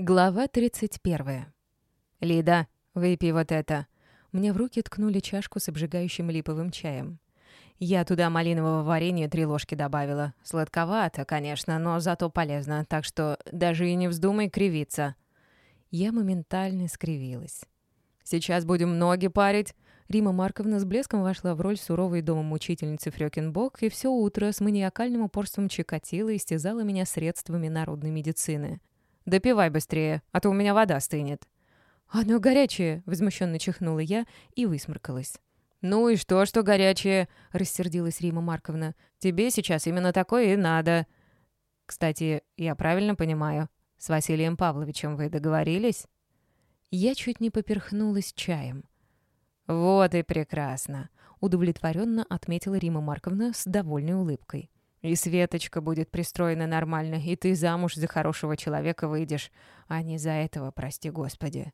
Глава 31. «Лида, выпей вот это». Мне в руки ткнули чашку с обжигающим липовым чаем. Я туда малинового варенья три ложки добавила. Сладковато, конечно, но зато полезно, так что даже и не вздумай кривиться. Я моментально скривилась. «Сейчас будем ноги парить». Рима Марковна с блеском вошла в роль суровой домомучительницы Фрёкинбок и все утро с маниакальным упорством чекатила и стязала меня средствами народной медицины. «Допивай быстрее, а то у меня вода стынет». «Оно горячее!» — возмущенно чихнула я и высморкалась. «Ну и что, что горячее?» — рассердилась Рима Марковна. «Тебе сейчас именно такое и надо». «Кстати, я правильно понимаю, с Василием Павловичем вы договорились?» Я чуть не поперхнулась чаем. «Вот и прекрасно», — удовлетворенно отметила Рима Марковна с довольной улыбкой. И Светочка будет пристроена нормально, и ты замуж за хорошего человека выйдешь, а не за этого, прости господи.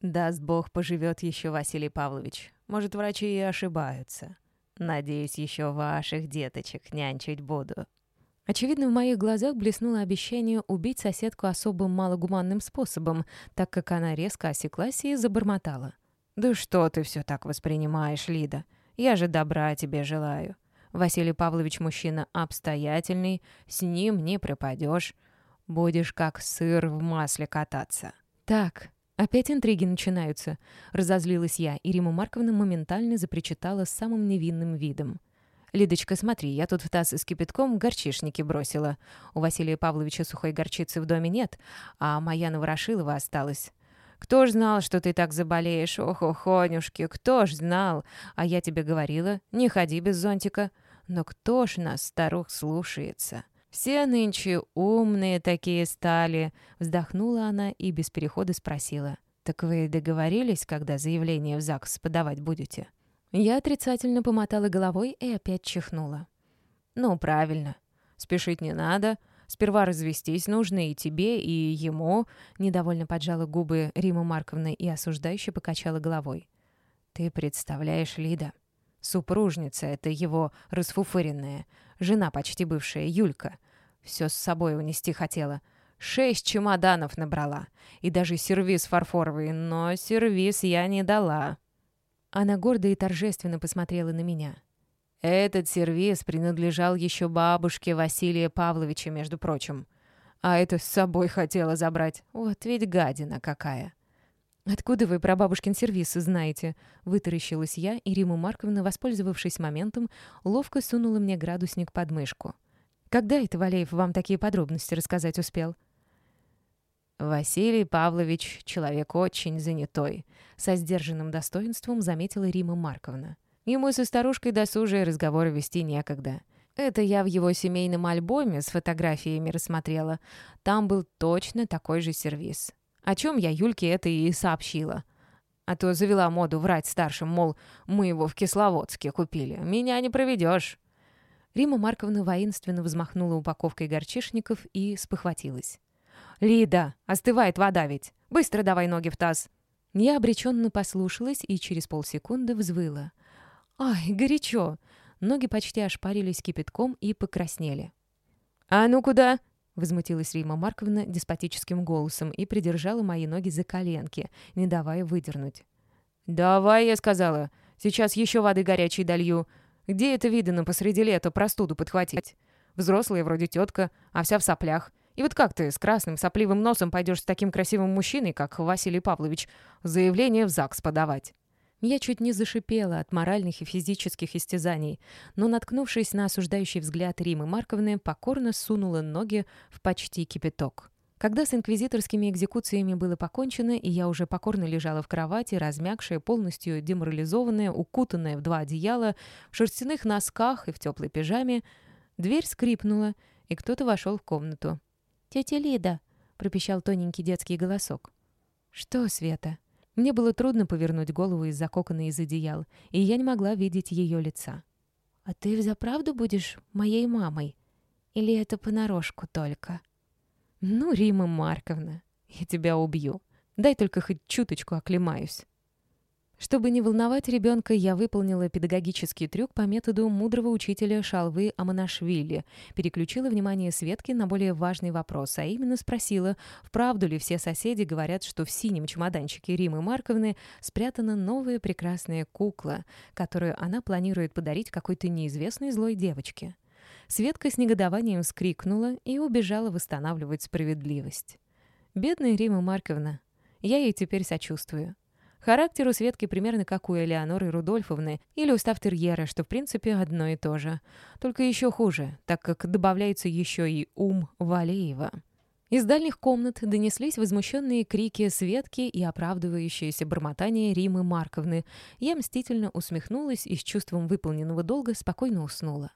Даст Бог, поживет еще Василий Павлович. Может, врачи и ошибаются. Надеюсь, еще ваших деточек нянчить буду». Очевидно, в моих глазах блеснуло обещание убить соседку особым малогуманным способом, так как она резко осеклась и забормотала. «Да что ты все так воспринимаешь, Лида? Я же добра тебе желаю. Василий Павлович мужчина обстоятельный, с ним не пропадешь. Будешь как сыр в масле кататься. Так, опять интриги начинаются. Разозлилась я, и Рима Марковна моментально запричитала с самым невинным видом. «Лидочка, смотри, я тут в таз с кипятком горчишники бросила. У Василия Павловича сухой горчицы в доме нет, а моя Новорошилова осталась. Кто ж знал, что ты так заболеешь? Ох, охонюшки, кто ж знал? А я тебе говорила, не ходи без зонтика. Но кто ж нас, старух, слушается? Все нынче умные такие стали. Вздохнула она и без перехода спросила. «Так вы договорились, когда заявление в ЗАГС подавать будете?» Я отрицательно помотала головой и опять чихнула. «Ну, правильно. Спешить не надо. Сперва развестись нужно и тебе, и ему», — недовольно поджала губы Рима Марковна и осуждающе покачала головой. «Ты представляешь, Лида, Супружница — это его расфуфыренная. Жена почти бывшая, Юлька. Все с собой унести хотела. Шесть чемоданов набрала. И даже сервиз фарфоровый. Но сервиз я не дала. Она гордо и торжественно посмотрела на меня. Этот сервиз принадлежал еще бабушке Василия Павловича, между прочим. А это с собой хотела забрать. Вот ведь гадина какая. «Откуда вы про бабушкин сервис знаете?» Вытаращилась я, и Рима Марковна, воспользовавшись моментом, ловко сунула мне градусник под мышку. «Когда это Валеев вам такие подробности рассказать успел?» «Василий Павлович — человек очень занятой», — со сдержанным достоинством заметила Рима Марковна. «Ему со старушкой досужие разговоры вести некогда». Это я в его семейном альбоме с фотографиями рассмотрела. Там был точно такой же сервис. О чем я Юльке это и сообщила. А то завела моду врать старшим, мол, мы его в Кисловодске купили. Меня не проведешь. Рима Марковна воинственно взмахнула упаковкой горчишников и спохватилась. «Лида, остывает вода ведь! Быстро давай ноги в таз!» Я обреченно послушалась и через полсекунды взвыла. «Ай, горячо!» Ноги почти ошпарились кипятком и покраснели. «А ну куда?» Возмутилась Рима Марковна деспотическим голосом и придержала мои ноги за коленки, не давая выдернуть. «Давай», — я сказала. «Сейчас еще воды горячей долью. Где это видно посреди лета простуду подхватить? Взрослая вроде тетка, а вся в соплях. И вот как ты с красным сопливым носом пойдешь с таким красивым мужчиной, как Василий Павлович, заявление в ЗАГС подавать?» Я чуть не зашипела от моральных и физических истязаний, но, наткнувшись на осуждающий взгляд Римы Марковны, покорно сунула ноги в почти кипяток. Когда с инквизиторскими экзекуциями было покончено, и я уже покорно лежала в кровати, размягшая, полностью деморализованная, укутанная в два одеяла, в шерстяных носках и в теплой пижаме, дверь скрипнула, и кто-то вошел в комнату. «Тетя Лида!» — пропищал тоненький детский голосок. «Что, Света?» Мне было трудно повернуть голову из-за кокона из одеял, и я не могла видеть ее лица. «А ты взаправду будешь моей мамой? Или это понарошку только?» «Ну, Рима Марковна, я тебя убью. Дай только хоть чуточку оклемаюсь». Чтобы не волновать ребенка, я выполнила педагогический трюк по методу мудрого учителя Шалвы Аманашвили, переключила внимание Светки на более важный вопрос, а именно спросила, вправду ли все соседи говорят, что в синем чемоданчике Римы Марковны спрятана новая прекрасная кукла, которую она планирует подарить какой-то неизвестной злой девочке. Светка с негодованием скрикнула и убежала восстанавливать справедливость. Бедная Рима Марковна. Я ей теперь сочувствую. Характер у Светки примерно как у Элеоноры Рудольфовны или у Ставтерьера, что в принципе одно и то же. Только еще хуже, так как добавляется еще и ум Валеева. Из дальних комнат донеслись возмущенные крики Светки и оправдывающееся бормотание Римы Марковны. Я мстительно усмехнулась и с чувством выполненного долга спокойно уснула.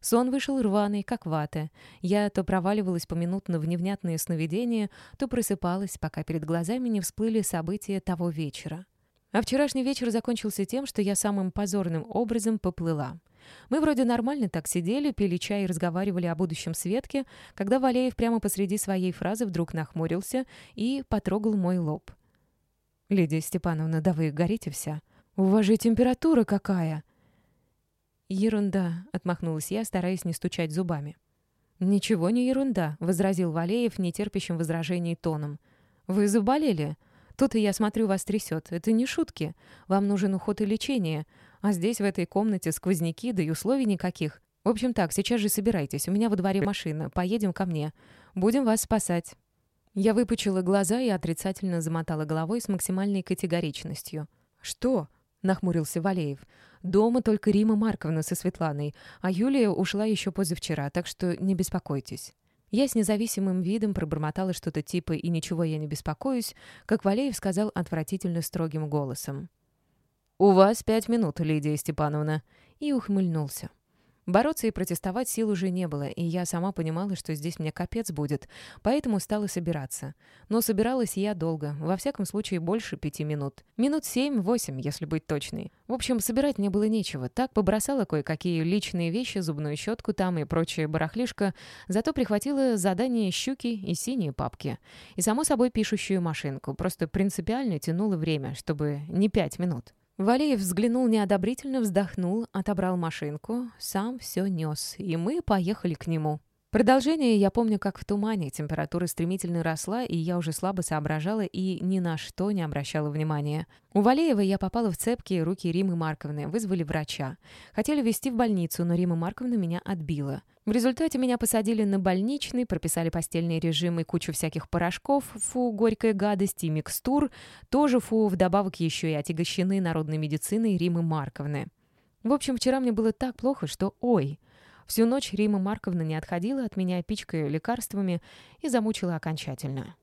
Сон вышел рваный, как вата. Я то проваливалась поминутно в невнятные сновидения, то просыпалась, пока перед глазами не всплыли события того вечера. А вчерашний вечер закончился тем, что я самым позорным образом поплыла. Мы вроде нормально так сидели, пили чай и разговаривали о будущем Светке, когда Валеев прямо посреди своей фразы вдруг нахмурился и потрогал мой лоб. «Лидия Степановна, да вы горите вся. У вас же температура какая!» «Ерунда», — отмахнулась я, стараясь не стучать зубами. «Ничего не ерунда», — возразил Валеев нетерпящим возражений тоном. «Вы заболели? Тут и я смотрю, вас трясет. Это не шутки. Вам нужен уход и лечение. А здесь, в этой комнате, сквозняки, да и условий никаких. В общем так, сейчас же собирайтесь. У меня во дворе машина. Поедем ко мне. Будем вас спасать». Я выпучила глаза и отрицательно замотала головой с максимальной категоричностью. «Что?» — нахмурился Валеев. Дома только Рима Марковна со Светланой, а Юлия ушла еще позавчера, так что не беспокойтесь». Я с независимым видом пробормотала что-то типа «и ничего я не беспокоюсь», как Валеев сказал отвратительно строгим голосом. «У вас пять минут, Лидия Степановна», и ухмыльнулся. Бороться и протестовать сил уже не было, и я сама понимала, что здесь мне капец будет, поэтому стала собираться. Но собиралась я долго, во всяком случае больше пяти минут. Минут семь-восемь, если быть точной. В общем, собирать мне было нечего. Так побросала кое-какие личные вещи, зубную щетку там и прочее барахлишко, зато прихватила задание щуки и синие папки. И, само собой, пишущую машинку. Просто принципиально тянула время, чтобы не пять минут. Валеев взглянул неодобрительно, вздохнул, отобрал машинку, сам все нес, и мы поехали к нему. Продолжение я помню как в тумане. Температура стремительно росла, и я уже слабо соображала и ни на что не обращала внимания. У Валеева я попала в цепкие руки Римы Марковны, вызвали врача. Хотели везти в больницу, но Рима Марковна меня отбила. В результате меня посадили на больничный, прописали постельный режим и кучу всяких порошков, фу, горькая гадость и микстур, тоже фу, вдобавок еще и отягощены народной медициной Римы Марковны. В общем, вчера мне было так плохо, что ой. Всю ночь Рима Марковна не отходила от меня, пичкая лекарствами, и замучила окончательно.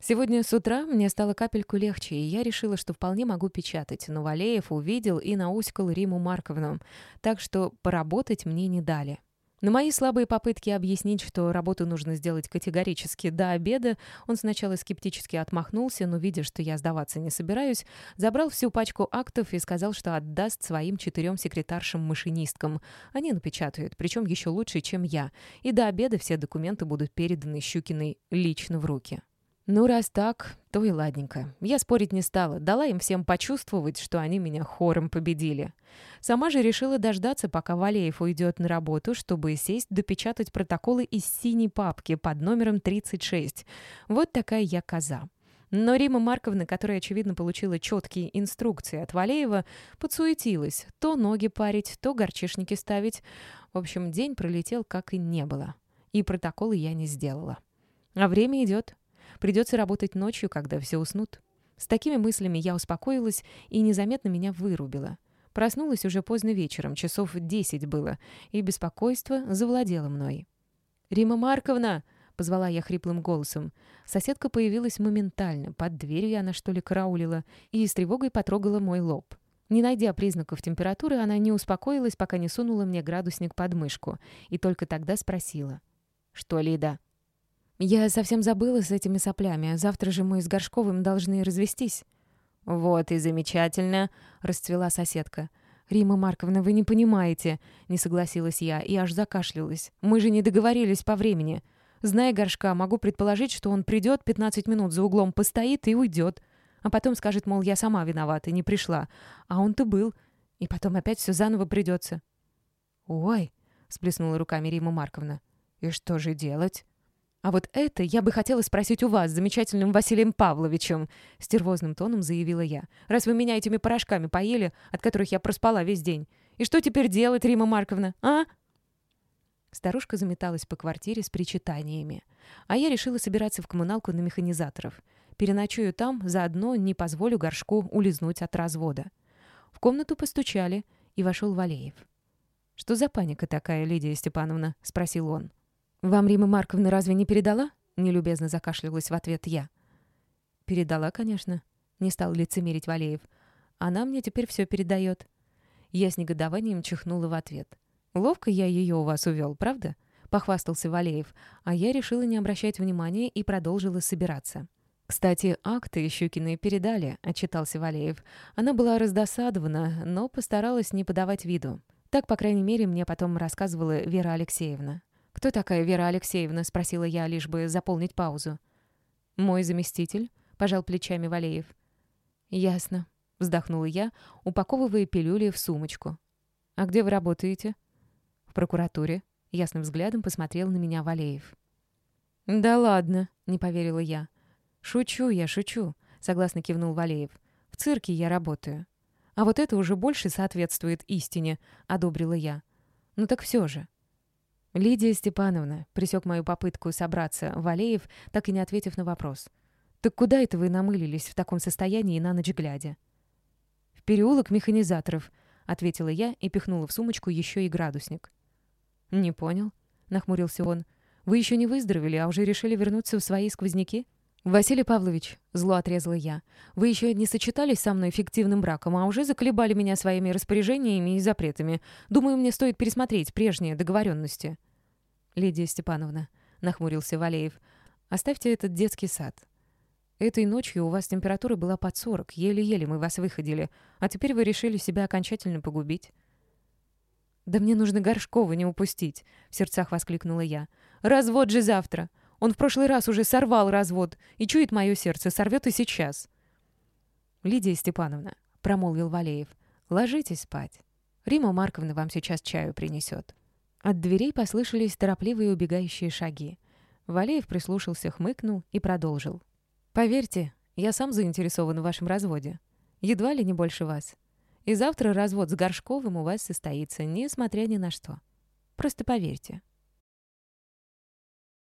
Сегодня с утра мне стало капельку легче, и я решила, что вполне могу печатать, но Валеев увидел и науськал Риму Марковну, так что поработать мне не дали. На мои слабые попытки объяснить, что работу нужно сделать категорически до обеда, он сначала скептически отмахнулся, но, видя, что я сдаваться не собираюсь, забрал всю пачку актов и сказал, что отдаст своим четырем секретаршам-машинисткам. Они напечатают, причем еще лучше, чем я, и до обеда все документы будут переданы Щукиной лично в руки. Ну, раз так, то и ладненько. Я спорить не стала, дала им всем почувствовать, что они меня хором победили. Сама же решила дождаться, пока Валеев уйдет на работу, чтобы сесть допечатать протоколы из синей папки под номером 36. Вот такая я коза. Но Рима Марковна, которая, очевидно, получила четкие инструкции от Валеева, подсуетилась. То ноги парить, то горчишники ставить. В общем, день пролетел, как и не было. И протоколы я не сделала. А время идет. Придется работать ночью, когда все уснут. С такими мыслями я успокоилась и незаметно меня вырубила. Проснулась уже поздно вечером, часов десять было, и беспокойство завладело мной. «Рима Марковна!» — позвала я хриплым голосом. Соседка появилась моментально, под дверью она что ли караулила, и с тревогой потрогала мой лоб. Не найдя признаков температуры, она не успокоилась, пока не сунула мне градусник под мышку, и только тогда спросила. «Что, Лида?» «Я совсем забыла с этими соплями. Завтра же мы с Горшковым должны развестись». «Вот и замечательно», — расцвела соседка. «Рима Марковна, вы не понимаете», — не согласилась я и аж закашлялась. «Мы же не договорились по времени. Зная Горшка, могу предположить, что он придет, 15 минут за углом постоит и уйдет». А потом скажет, мол, я сама виновата, не пришла. А он-то был. И потом опять все заново придется. «Ой!» — сплеснула руками Рима Марковна. «И что же делать?» «А вот это я бы хотела спросить у вас, замечательным Василием Павловичем», — стервозным тоном заявила я. «Раз вы меня этими порошками поели, от которых я проспала весь день. И что теперь делать, Рима Марковна, а?» Старушка заметалась по квартире с причитаниями. А я решила собираться в коммуналку на механизаторов. Переночую там, заодно не позволю горшку улизнуть от развода. В комнату постучали, и вошел Валеев. «Что за паника такая, Лидия Степановна?» — спросил он. «Вам Рима Марковна разве не передала?» — нелюбезно закашлялась в ответ я. «Передала, конечно», — не стал лицемерить Валеев. «Она мне теперь все передает». Я с негодованием чихнула в ответ. «Ловко я ее у вас увел, правда?» — похвастался Валеев, а я решила не обращать внимания и продолжила собираться. «Кстати, акты Щукины передали», — отчитался Валеев. Она была раздосадована, но постаралась не подавать виду. Так, по крайней мере, мне потом рассказывала Вера Алексеевна. «Кто такая Вера Алексеевна?» — спросила я, лишь бы заполнить паузу. «Мой заместитель», — пожал плечами Валеев. «Ясно», — вздохнула я, упаковывая пилюли в сумочку. «А где вы работаете?» «В прокуратуре», — ясным взглядом посмотрел на меня Валеев. «Да ладно», — не поверила я. «Шучу я, шучу», — согласно кивнул Валеев. «В цирке я работаю». «А вот это уже больше соответствует истине», — одобрила я. «Ну так все же». «Лидия Степановна», — присек мою попытку собраться, Валеев, так и не ответив на вопрос. «Так куда это вы намылились в таком состоянии на ночь глядя?» «В переулок механизаторов», — ответила я и пихнула в сумочку еще и градусник. «Не понял», — нахмурился он. «Вы еще не выздоровели, а уже решили вернуться в свои сквозняки?» «Василий Павлович», — зло отрезала я, — «вы еще не сочетались со мной фиктивным браком, а уже заколебали меня своими распоряжениями и запретами. Думаю, мне стоит пересмотреть прежние договоренности». «Лидия Степановна», — нахмурился Валеев, — «оставьте этот детский сад. Этой ночью у вас температура была под сорок, еле-еле мы вас выходили, а теперь вы решили себя окончательно погубить». «Да мне нужно Горшкова не упустить», — в сердцах воскликнула я. «Развод же завтра! Он в прошлый раз уже сорвал развод, и чует мое сердце, сорвет и сейчас». «Лидия Степановна», — промолвил Валеев, — «ложитесь спать. Рима Марковна вам сейчас чаю принесет». От дверей послышались торопливые убегающие шаги. Валеев прислушался, хмыкнул и продолжил. «Поверьте, я сам заинтересован в вашем разводе. Едва ли не больше вас. И завтра развод с Горшковым у вас состоится, несмотря ни на что. Просто поверьте».